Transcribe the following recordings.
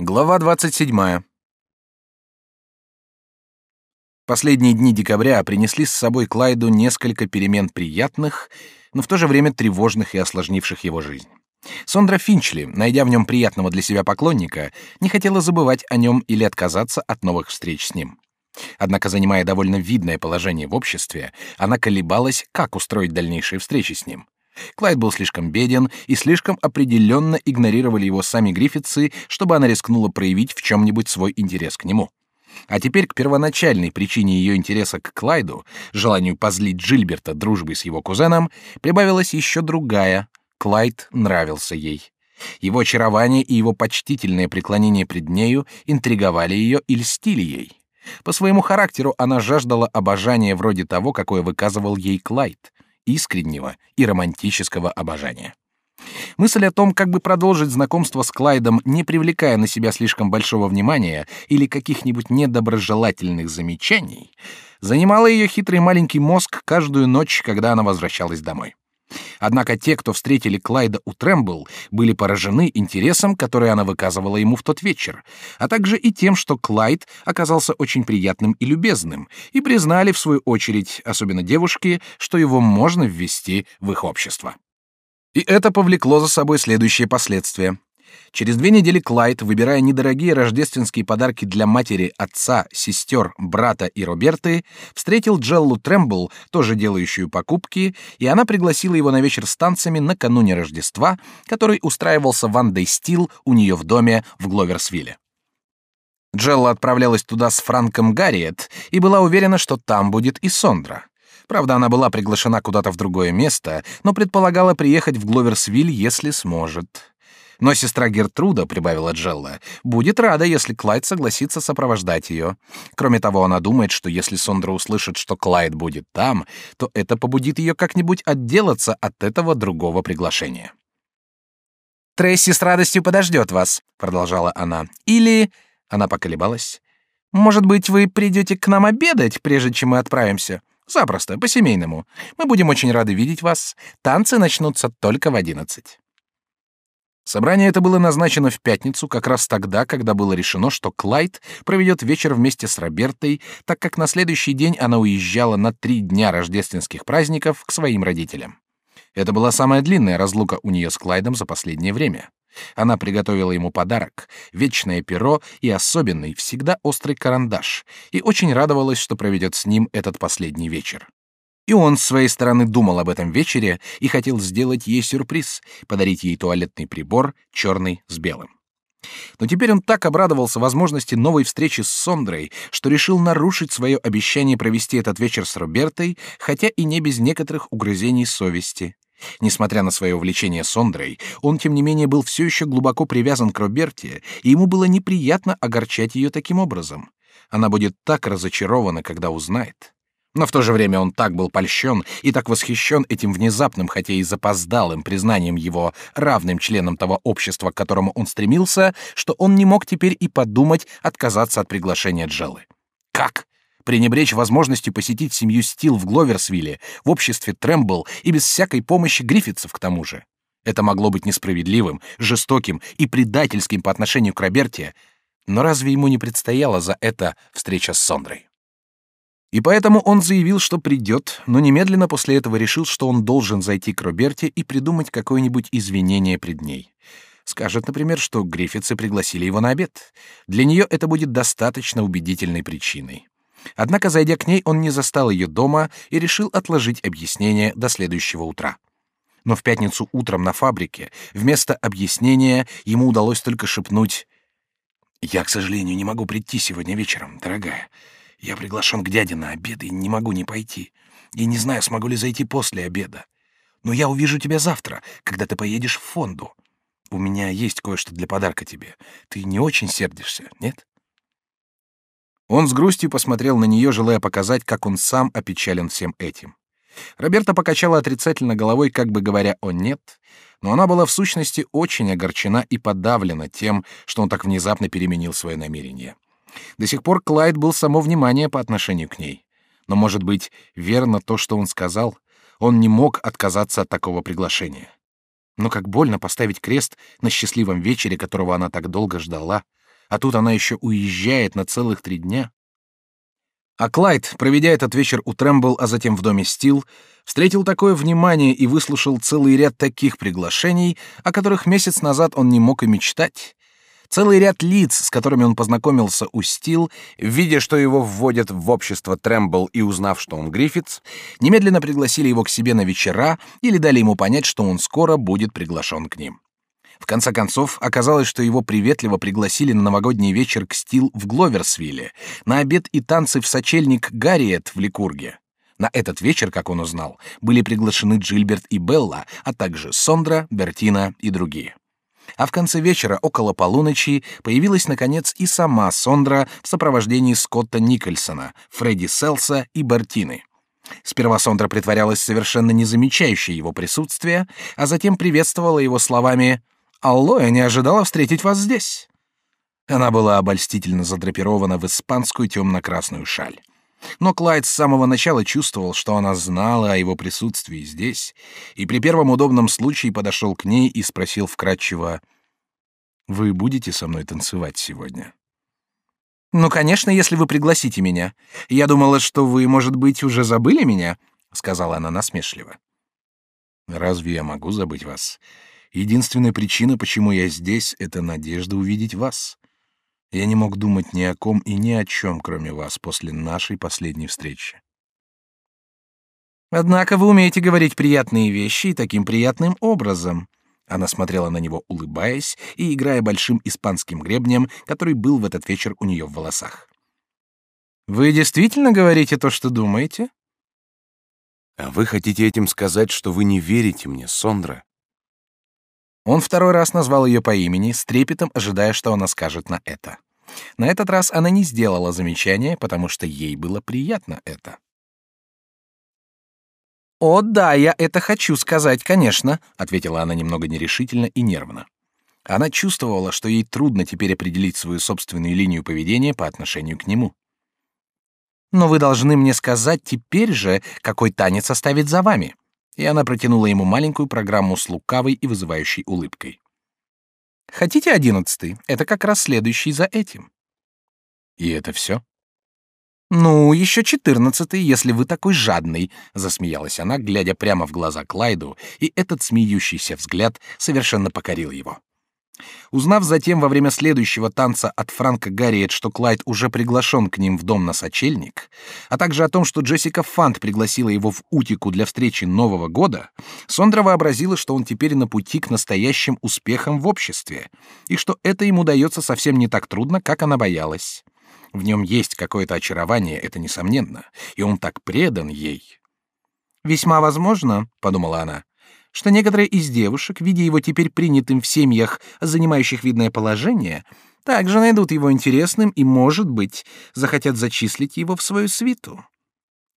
Глава 27. Последние дни декабря принесли с собой Клайду несколько перемен приятных, но в то же время тревожных и осложнивших его жизнь. Сондра Финчли, найдя в нем приятного для себя поклонника, не хотела забывать о нем или отказаться от новых встреч с ним. Однако, занимая довольно видное положение в обществе, она колебалась, как устроить дальнейшие встречи с ним. Клайд был слишком беден, и слишком определенно игнорировали его сами Гриффитсы, чтобы она рискнула проявить в чем-нибудь свой интерес к нему. А теперь к первоначальной причине ее интереса к Клайду, желанию позлить Джильберта дружбой с его кузеном, прибавилась еще другая. Клайд нравился ей. Его очарование и его почтительное преклонение пред нею интриговали ее и льстили ей. По своему характеру она жаждала обожания вроде того, какое выказывал ей Клайд, искреннего и романтического обожания. Мысль о том, как бы продолжить знакомство с Клайдом, не привлекая на себя слишком большого внимания или каких-нибудь недоброжелательных замечаний, занимала ее хитрый маленький мозг каждую ночь, когда она возвращалась домой. Однако те, кто встретили Клайда у Трэмбл, были поражены интересом, который она выказывала ему в тот вечер, а также и тем, что Клайд оказался очень приятным и любезным, и признали, в свою очередь, особенно девушки, что его можно ввести в их общество. И это повлекло за собой следующие последствия. Через две недели Клайд, выбирая недорогие рождественские подарки для матери, отца, сестер, брата и Роберты, встретил Джеллу Трэмбл, тоже делающую покупки, и она пригласила его на вечер с танцами накануне Рождества, который устраивался Вандой Стил у нее в доме в Гловерсвилле. Джелла отправлялась туда с Франком Гарриет и была уверена, что там будет и Сондра. Правда, она была приглашена куда-то в другое место, но предполагала приехать в Гловерсвиль, если сможет. Но сестра Гертруда, прибавила Джелла, будет рада, если Клайд согласится сопровождать ее. Кроме того, она думает, что если Сондра услышит, что Клайд будет там, то это побудит ее как-нибудь отделаться от этого другого приглашения. Трейси с радостью подождет вас, продолжала она. Или, она поколебалась, может быть, вы придете к нам обедать, прежде чем мы отправимся? Запросто, по-семейному. Мы будем очень рады видеть вас. Танцы начнутся только в одиннадцать. Собрание это было назначено в пятницу, как раз тогда, когда было решено, что Клайд проведет вечер вместе с Робертой, так как на следующий день она уезжала на три дня рождественских праздников к своим родителям. Это была самая длинная разлука у нее с Клайдом за последнее время. Она приготовила ему подарок — вечное перо и особенный, всегда острый карандаш, и очень радовалась, что проведет с ним этот последний вечер. И он с своей стороны думал об этом вечере и хотел сделать ей сюрприз, подарить ей туалетный прибор, черный с белым. Но теперь он так обрадовался возможности новой встречи с Сондрой, что решил нарушить свое обещание провести этот вечер с Робертой, хотя и не без некоторых угрызений совести. Несмотря на свое увлечение Сондрой, он тем не менее был все еще глубоко привязан к Роберте, и ему было неприятно огорчать ее таким образом. Она будет так разочарована, когда узнает. Но в то же время он так был польщен и так восхищен этим внезапным, хотя и запоздалым признанием его равным членом того общества, к которому он стремился, что он не мог теперь и подумать отказаться от приглашения Джеллы. Как? Пренебречь возможностью посетить семью Стил в Гловерсвилле, в обществе Трэмбл и без всякой помощи Гриффитсов к тому же. Это могло быть несправедливым, жестоким и предательским по отношению к Роберте, но разве ему не предстояла за это встреча с Сондрой? И поэтому он заявил, что придет, но немедленно после этого решил, что он должен зайти к Роберте и придумать какое-нибудь извинение пред ней. Скажет, например, что Гриффитсы пригласили его на обед. Для нее это будет достаточно убедительной причиной. Однако, зайдя к ней, он не застал ее дома и решил отложить объяснение до следующего утра. Но в пятницу утром на фабрике вместо объяснения ему удалось только шепнуть «Я, к сожалению, не могу прийти сегодня вечером, дорогая. Я приглашен к дяде на обед и не могу не пойти. И не знаю, смогу ли зайти после обеда. Но я увижу тебя завтра, когда ты поедешь в фонду. У меня есть кое-что для подарка тебе. Ты не очень сердишься, нет?» Он с грустью посмотрел на нее, желая показать, как он сам опечален всем этим. Роберта покачала отрицательно головой, как бы говоря «о нет», но она была в сущности очень огорчена и подавлена тем, что он так внезапно переменил свое намерение. До сих пор Клайд был само внимание по отношению к ней. Но, может быть, верно то, что он сказал, он не мог отказаться от такого приглашения. Но как больно поставить крест на счастливом вечере, которого она так долго ждала. а тут она еще уезжает на целых три дня. А Клайд, проведя этот вечер у Трэмбл, а затем в доме Стил, встретил такое внимание и выслушал целый ряд таких приглашений, о которых месяц назад он не мог и мечтать. Целый ряд лиц, с которыми он познакомился у Стил, видя, что его вводят в общество Трэмбл и узнав, что он Гриффитс, немедленно пригласили его к себе на вечера или дали ему понять, что он скоро будет приглашен к ним. В конце концов, оказалось, что его приветливо пригласили на новогодний вечер к Стил в Гловерсвилле, на обед и танцы в сочельник Гарриет в Ликурге. На этот вечер, как он узнал, были приглашены Джильберт и Белла, а также Сондра, Бертина и другие. А в конце вечера, около полуночи, появилась, наконец, и сама Сондра в сопровождении Скотта Никольсона, Фредди Селса и Бертины. Сперва Сондра притворялась совершенно не замечающей его присутствия, а затем приветствовала его словами «Алло, я не ожидала встретить вас здесь». Она была обольстительно задрапирована в испанскую темно-красную шаль. Но Клайд с самого начала чувствовал, что она знала о его присутствии здесь, и при первом удобном случае подошел к ней и спросил вкратчиво, «Вы будете со мной танцевать сегодня?» «Ну, конечно, если вы пригласите меня. Я думала, что вы, может быть, уже забыли меня», — сказала она насмешливо. «Разве я могу забыть вас? Единственная причина, почему я здесь, — это надежда увидеть вас. Я не мог думать ни о ком и ни о чем, кроме вас, после нашей последней встречи. Однако вы умеете говорить приятные вещи и таким приятным образом. Она смотрела на него, улыбаясь и играя большим испанским гребнем, который был в этот вечер у нее в волосах. Вы действительно говорите то, что думаете? А вы хотите этим сказать, что вы не верите мне, Сондра? Он второй раз назвал ее по имени, с трепетом ожидая, что она скажет на это. На этот раз она не сделала замечания, потому что ей было приятно это. «О, да, я это хочу сказать, конечно», — ответила она немного нерешительно и нервно. Она чувствовала, что ей трудно теперь определить свою собственную линию поведения по отношению к нему. «Но вы должны мне сказать теперь же, какой танец оставить за вами и она протянула ему маленькую программу с лукавой и вызывающей улыбкой. Хотите одиннадцатый? Это как раз следующий за этим. И это все? Ну, еще четырнадцатый, если вы такой жадный, засмеялась она, глядя прямо в глаза Клайду, и этот смеющийся взгляд совершенно покорил его. Узнав затем во время следующего танца от Франка Гарриет, что Клайд уже приглашен к ним в дом на сочельник, а также о том, что Джессика Фант пригласила его в Утику для встречи Нового года, Сондра вообразила, что он теперь на пути к настоящим успехам в обществе, и что это ему дается совсем не так трудно, как она боялась. В нем есть какое-то очарование, это несомненно, и он так предан ей. «Весьма возможно», — подумала она, что некоторые из девушек, видя его теперь принятым в семьях, занимающих видное положение, также найдут его интересным и, может быть, захотят зачислить его в свою свиту.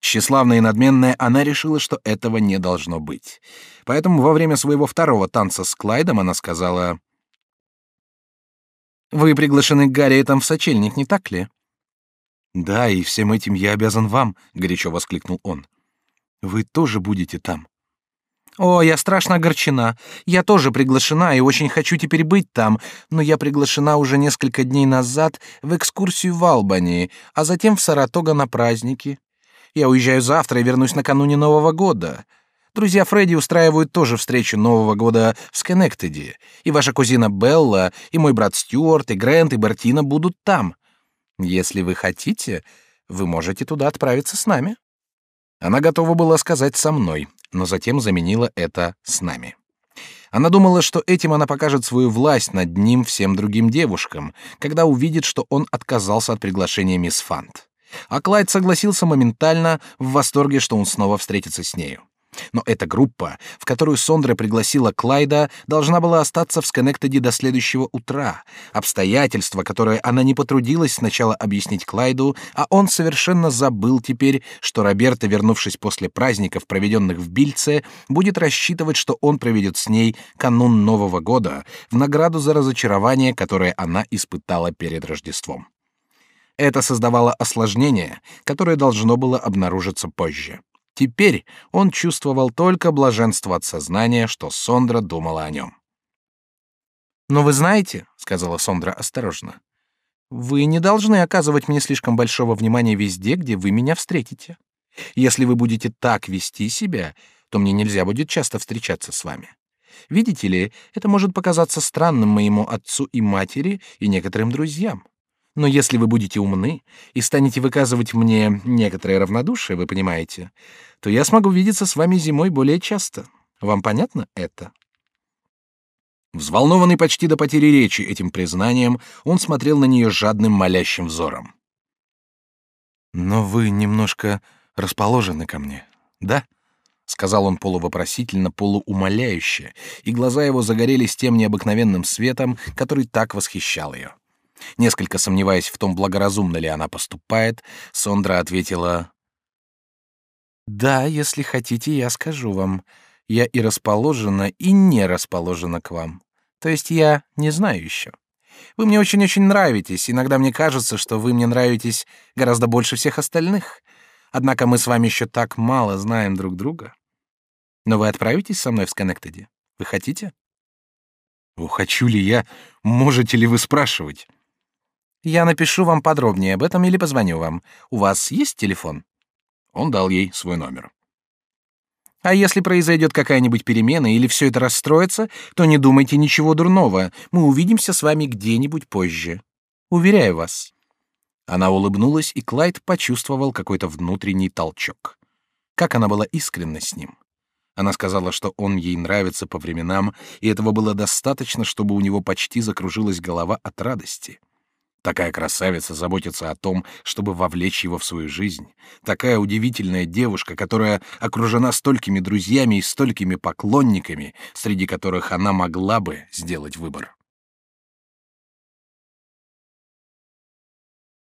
Тщеславная и надменная, она решила, что этого не должно быть. Поэтому во время своего второго танца с Клайдом она сказала... «Вы приглашены Гарриетом в сочельник, не так ли?» «Да, и всем этим я обязан вам», — горячо воскликнул он. «Вы тоже будете там. О, я страшно огорчена. Я тоже приглашена и очень хочу теперь быть там, но я приглашена уже несколько дней назад в экскурсию в Албании, а затем в Саратога на праздники. Я уезжаю завтра и вернусь накануне Нового года. Друзья Фредди устраивают тоже встречу Нового года в Скенектеде, и ваша кузина Белла, и мой брат Стюарт, и Грент, и Бертина будут там. Если вы хотите, вы можете туда отправиться с нами. Она готова была сказать со мной, но затем заменила это с нами. Она думала, что этим она покажет свою власть над ним всем другим девушкам, когда увидит, что он отказался от приглашения мисс Фант. А Клайд согласился моментально, в восторге, что он снова встретится с нею. Но эта группа, в которую Сондра пригласила Клайда, должна была остаться в Сконнектеде до следующего утра. Обстоятельства, которые она не потрудилась сначала объяснить Клайду, а он совершенно забыл теперь, что Роберта, вернувшись после праздников, проведенных в Бильце, будет рассчитывать, что он проведет с ней канун Нового года в награду за разочарование, которое она испытала перед Рождеством. Это создавало осложнение, которое должно было обнаружиться позже. Теперь он чувствовал только блаженство от сознания, что Сондра думала о нем. «Но вы знаете, — сказала Сондра осторожно, Вы не должны оказывать мне слишком большого внимания везде, где вы меня встретите. Если вы будете так вести себя, то мне нельзя будет часто встречаться с вами. Видите ли, это может показаться странным моему отцу и матери и некоторым друзьям. Но если вы будете умны и станете выказывать мне некоторое равнодушие, вы понимаете, то я смогу видеться с вами зимой более часто. Вам понятно это? Взволнованный почти до потери речи этим признанием, он смотрел на нее жадным молящим взором. Но вы немножко расположены ко мне, да? сказал он полувопросительно, полуумоляюще, и глаза его загорелись тем необыкновенным светом, который так восхищал ее. Несколько сомневаясь в том, благоразумно ли она поступает, Сондра ответила: "Да, если хотите, я скажу вам. Я и расположена, и не расположена к вам. То есть я не знаю еще. Вы мне очень-очень нравитесь. Иногда мне кажется, что вы мне нравитесь гораздо больше всех остальных. Однако мы с вами еще так мало знаем друг друга. Но вы отправитесь со мной в Сканектеди? Вы хотите? Хочу ли я? Можете ли вы спрашивать? Я напишу вам подробнее об этом или позвоню вам. У вас есть телефон? Он дал ей свой номер. А если произойдет какая-нибудь перемена или все это расстроится, то не думайте ничего дурного. Мы увидимся с вами где-нибудь позже. Уверяю вас. Она улыбнулась, и Клайд почувствовал какой-то внутренний толчок. Как она была искренна с ним. Она сказала, что он ей нравится по временам, и этого было достаточно, чтобы у него почти закружилась голова от радости. Такая красавица заботится о том, чтобы вовлечь его в свою жизнь. Такая удивительная девушка, которая окружена столькими друзьями и столькими поклонниками, среди которых она могла бы сделать выбор.